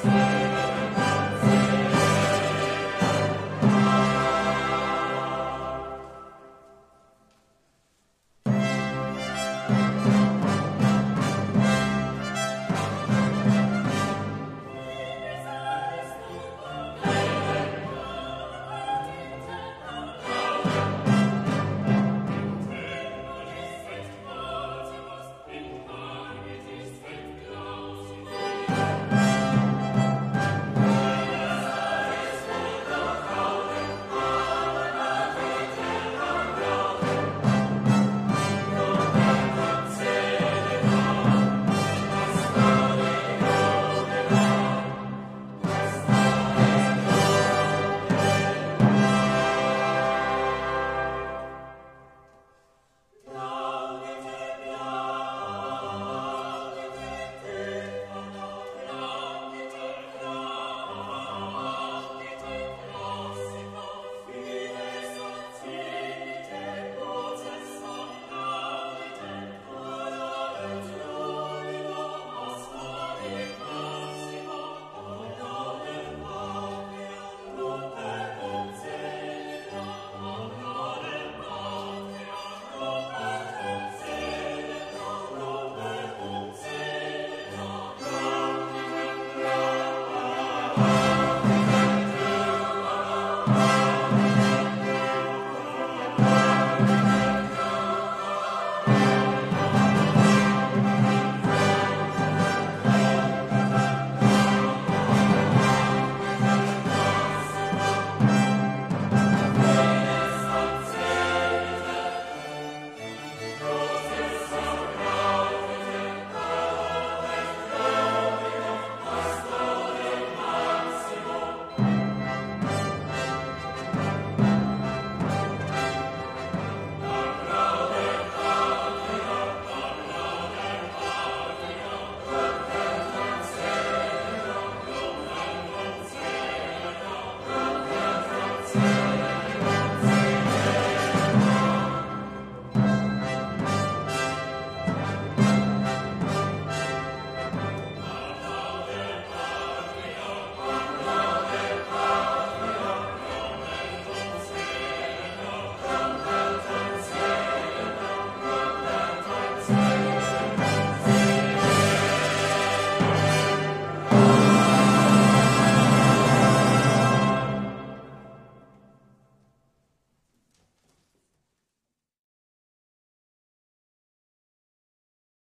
Christ.